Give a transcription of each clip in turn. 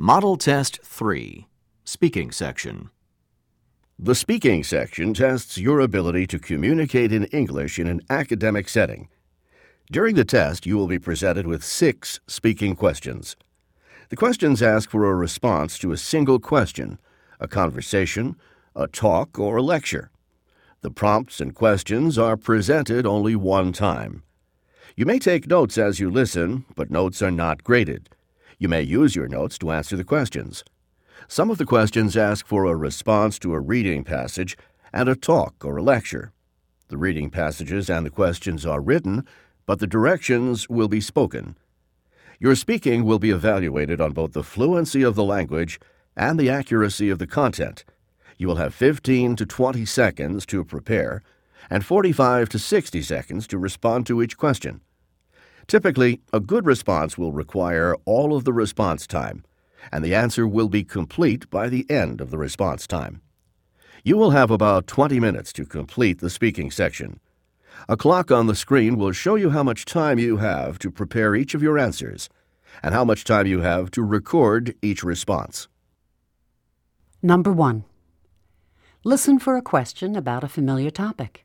Model Test 3 Speaking Section. The speaking section tests your ability to communicate in English in an academic setting. During the test, you will be presented with six speaking questions. The questions ask for a response to a single question, a conversation, a talk, or a lecture. The prompts and questions are presented only one time. You may take notes as you listen, but notes are not graded. You may use your notes to answer the questions. Some of the questions ask for a response to a reading passage and a talk or a lecture. The reading passages and the questions are written, but the directions will be spoken. Your speaking will be evaluated on both the fluency of the language and the accuracy of the content. You will have 15 to 20 seconds to prepare and 45 to 60 seconds to respond to each question. Typically, a good response will require all of the response time and the answer will be complete by the end of the response time. You will have about 20 minutes to complete the speaking section. A clock on the screen will show you how much time you have to prepare each of your answers and how much time you have to record each response. Number one. Listen for a question about a familiar topic.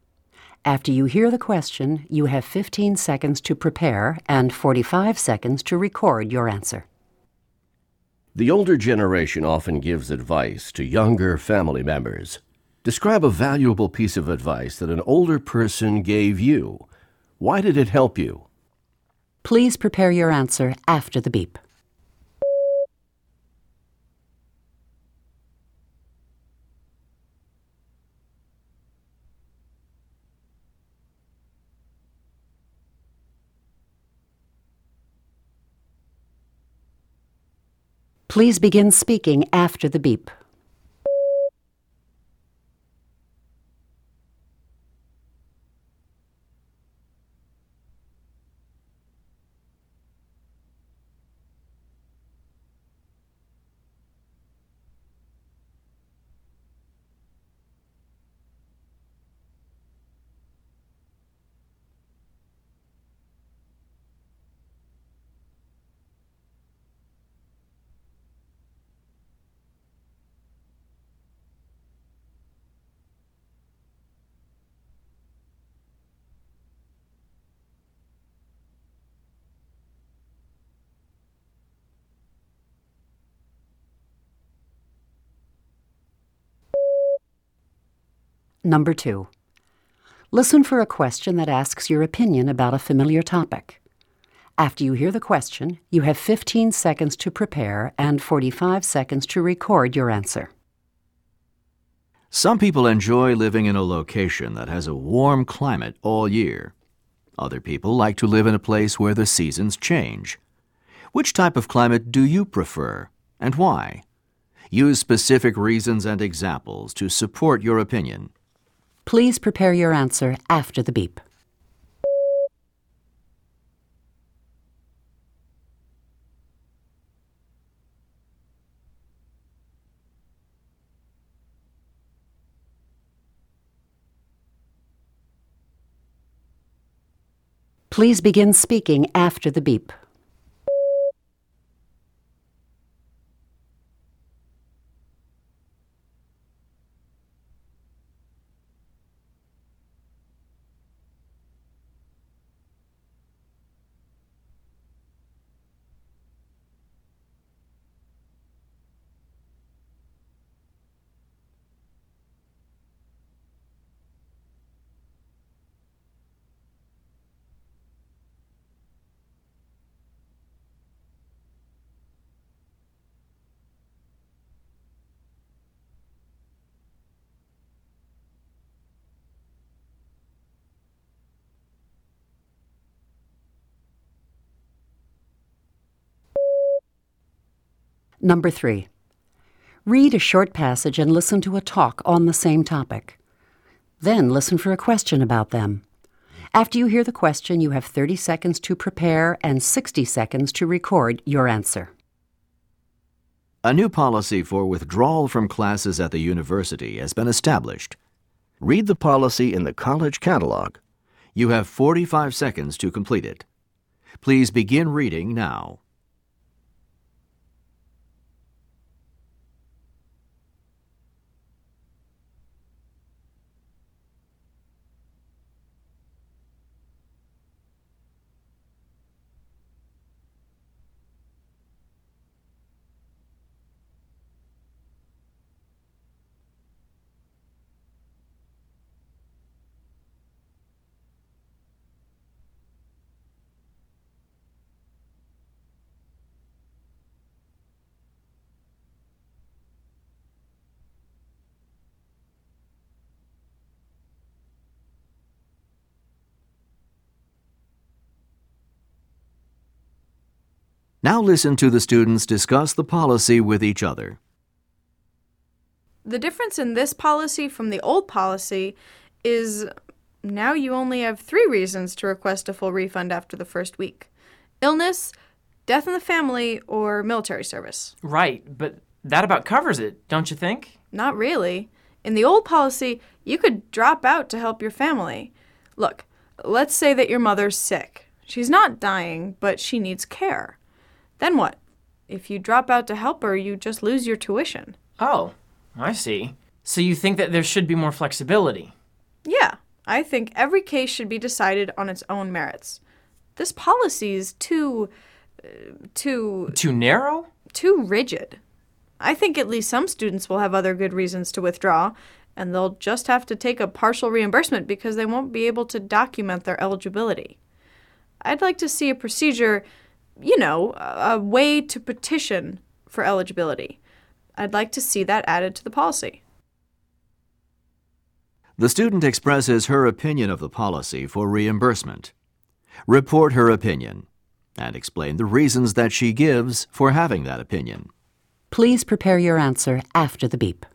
After you hear the question, you have 15 seconds to prepare and 45 seconds to record your answer. The older generation often gives advice to younger family members. Describe a valuable piece of advice that an older person gave you. Why did it help you? Please prepare your answer after the beep. Please begin speaking after the beep. Number two. Listen for a question that asks your opinion about a familiar topic. After you hear the question, you have 15 seconds to prepare and 45 seconds to record your answer. Some people enjoy living in a location that has a warm climate all year. Other people like to live in a place where the seasons change. Which type of climate do you prefer and why? Use specific reasons and examples to support your opinion. Please prepare your answer after the beep. Please begin speaking after the beep. Number three. Read a short passage and listen to a talk on the same topic. Then listen for a question about them. After you hear the question, you have 30 seconds to prepare and 60 seconds to record your answer. A new policy for withdrawal from classes at the university has been established. Read the policy in the college catalog. You have 45 seconds to complete it. Please begin reading now. Now listen to the students discuss the policy with each other. The difference in this policy from the old policy is now you only have three reasons to request a full refund after the first week illness, death in the family, or military service. Right, but that about covers it, don't you think? Not really. In the old policy, you could drop out to help your family. Look, let's say that your mother's sick. She's not dying, but she needs care. Then what? If you drop out to help her, you just lose your tuition. Oh, I see. So you think that there should be more flexibility? Yeah, I think every case should be decided on its own merits. This policy is too. Uh, too. Too narrow? too rigid. I think at least some students will have other good reasons to withdraw, and they'll just have to take a partial reimbursement because they won't be able to document their eligibility. I'd like to see a procedure, you know, a a way to petition for eligibility. I'd like to see that added to the policy. The student expresses her opinion of the policy for reimbursement. Report her opinion and explain the reasons that she gives for having that opinion. Please prepare your answer after the beep.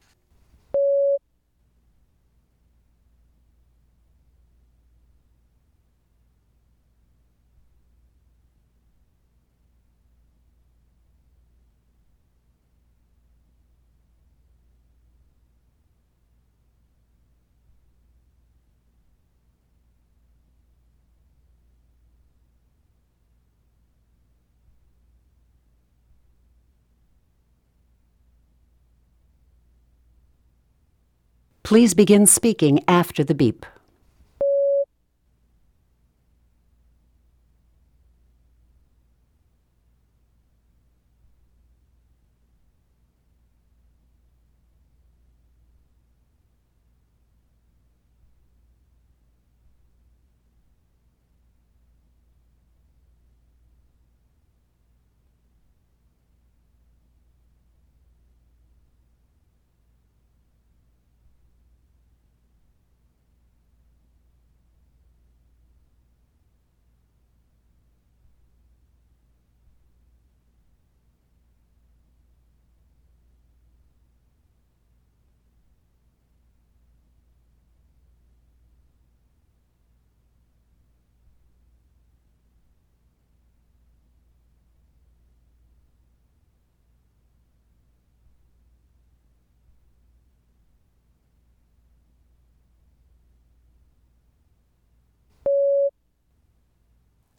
Please begin speaking after the beep.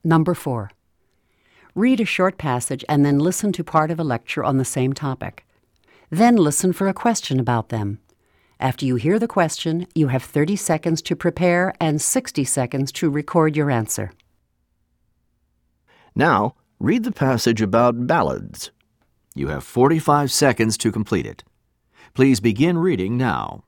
Number 4. Read a short passage and then listen to part of a lecture on the same topic. Then listen for a question about them. After you hear the question, you have 30 seconds to prepare and 60 seconds to record your answer. Now, read the passage about ballads. You have 45 seconds to complete it. Please begin reading now.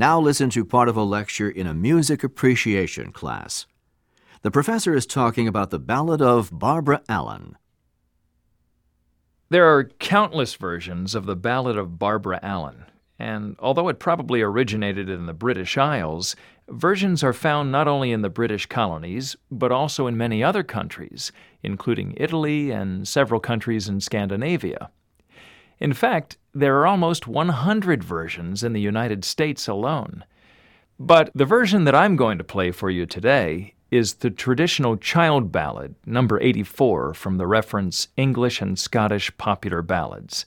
Now listen to part of a lecture in a music appreciation class. The professor is talking about the Ballad of Barbara Allen. There are countless versions of the Ballad of Barbara Allen, and although it probably originated in the British Isles, versions are found not only in the British colonies, but also in many other countries, including Italy and several countries in Scandinavia. In fact, there are almost 100 versions in the United States alone. But the version that I'm going to play for you today is the traditional child ballad, number 84, from the reference English and Scottish Popular Ballads.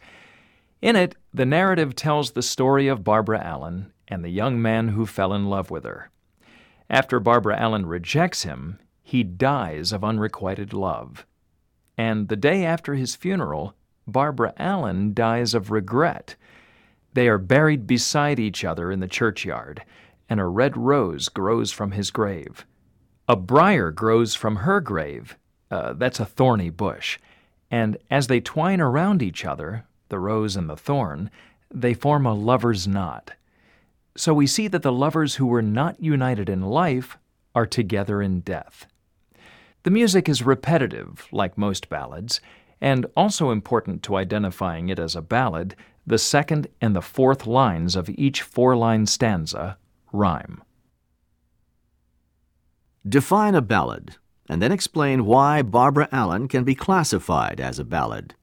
In it, the narrative tells the story of Barbara Allen and the young man who fell in love with her. After Barbara Allen rejects him, he dies of unrequited love. and the day after his funeral, Barbara Allen dies of regret. They are buried beside each other in the churchyard, and a red rose grows from his grave. A briar grows from her grave. Uh, that's a thorny bush. And as they twine around each other, the rose and the thorn, they form a lover's knot. So we see that the lovers who were not united in life are together in death. The music is repetitive, like most ballads, and also important to identifying it as a ballad, the second and the fourth lines of each four line stanza rhyme. Define a ballad, and then explain why Barbara Allen can be classified as a ballad.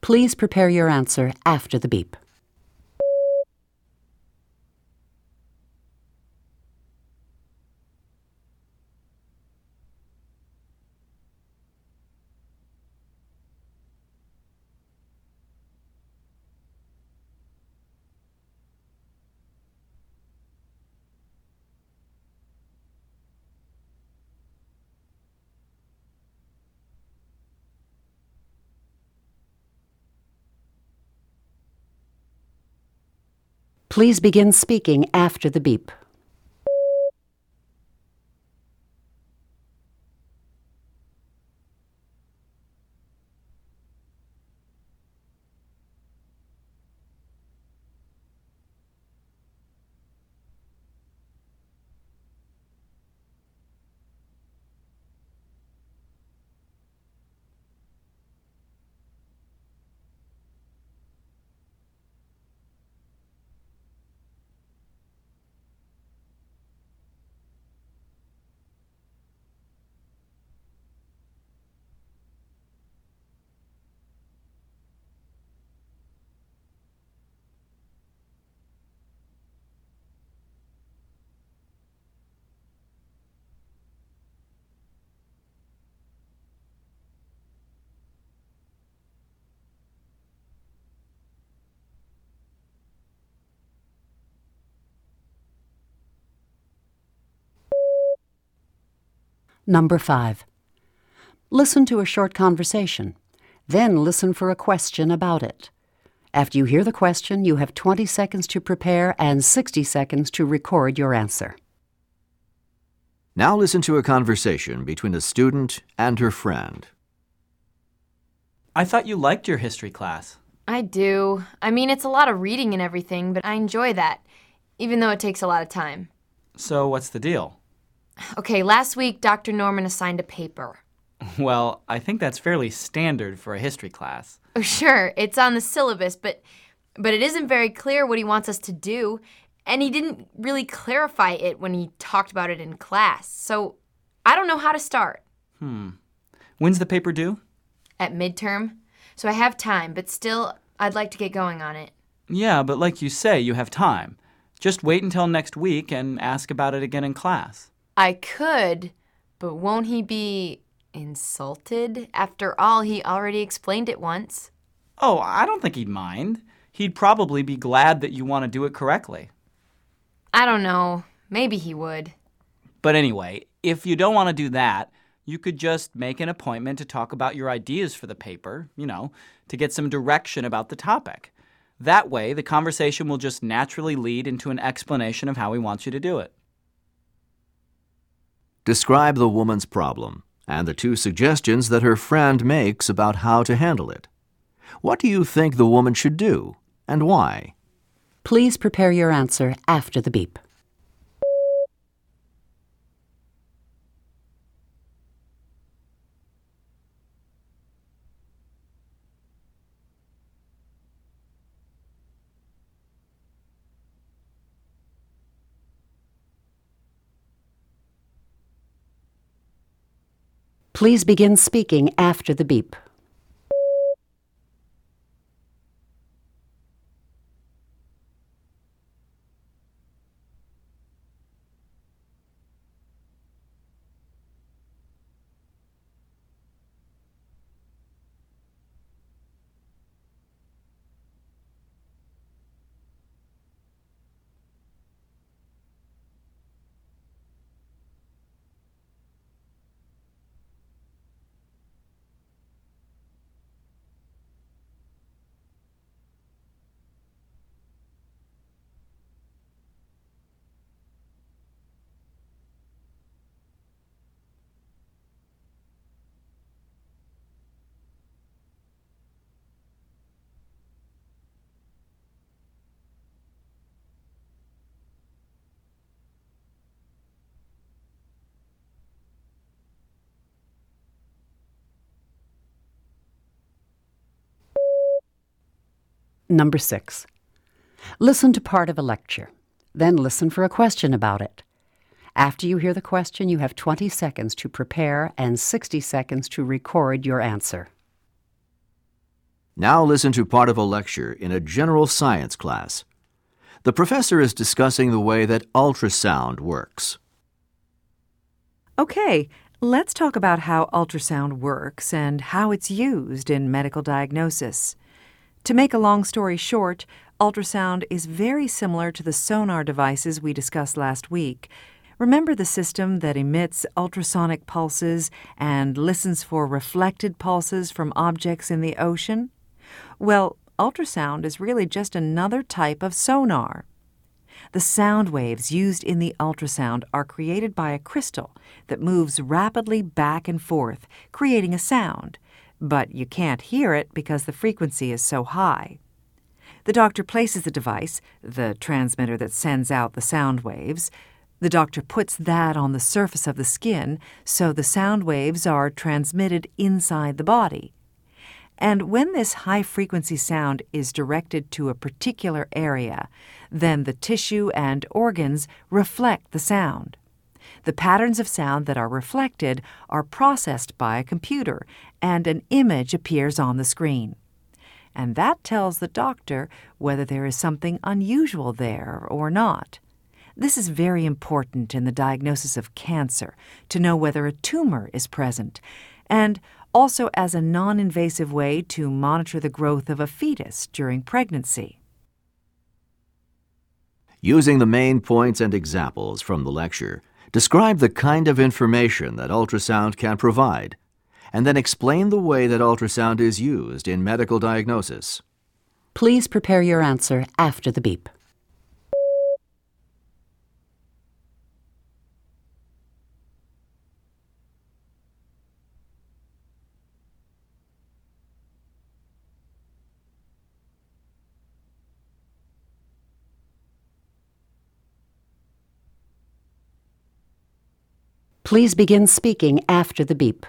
Please prepare your answer after the beep. Please begin speaking after the beep. Number 5. Listen to a short conversation. Then listen for a question about it. After you hear the question, you have 20 seconds to prepare and 60 seconds to record your answer. Now listen to a conversation between a student and her friend. I thought you liked your history class. I do. I mean, it's a lot of reading and everything, but I enjoy that, even though it takes a lot of time. So, what's the deal? Okay, last week Dr. Norman assigned a paper. Well, I think that's fairly standard for a history class. Oh, sure, it's on the syllabus, but but it isn't very clear what he wants us to do, and he didn't really clarify it when he talked about it in class. So, I don't know how to start. Hmm. When's the paper due? At midterm. So I have time, but still I'd like to get going on it. Yeah, but like you say, you have time. Just wait until next week and ask about it again in class. I could, but won't he be insulted? After all, he already explained it once. Oh, I don't think he'd mind. He'd probably be glad that you want to do it correctly. I don't know. Maybe he would. But anyway, if you don't want to do that, you could just make an appointment to talk about your ideas for the paper, you know, to get some direction about the topic. That way, the conversation will just naturally lead into an explanation of how he wants you to do it. Describe the woman's problem and the two suggestions that her friend makes about how to handle it. What do you think the woman should do and why? Please prepare your answer after the beep. Please begin speaking after the beep. Number six. Listen to part of a lecture. Then listen for a question about it. After you hear the question, you have 20 seconds to prepare and 60 seconds to record your answer. Now listen to part of a lecture in a general science class. The professor is discussing the way that ultrasound works. Okay, let's talk about how ultrasound works and how it's used in medical diagnosis. To make a long story short, ultrasound is very similar to the sonar devices we discussed last week. Remember the system that emits ultrasonic pulses and listens for reflected pulses from objects in the ocean? Well, ultrasound is really just another type of sonar. The sound waves used in the ultrasound are created by a crystal that moves rapidly back and forth, creating a sound, but you can't hear it because the frequency is so high. The doctor places the device, the transmitter that sends out the sound waves. The doctor puts that on the surface of the skin so the sound waves are transmitted inside the body. And when this high frequency sound is directed to a particular area, then the tissue and organs reflect the sound. The patterns of sound that are reflected are processed by a computer, and an image appears on the screen. And that tells the doctor whether there is something unusual there or not. This is very important in the diagnosis of cancer to know whether a tumor is present, and also as a non invasive way to monitor the growth of a fetus during pregnancy. Using the main points and examples from the lecture, describe the kind of information that ultrasound can provide, and then explain the way that ultrasound is used in medical diagnosis. Please prepare your answer after the beep. Please begin speaking after the beep.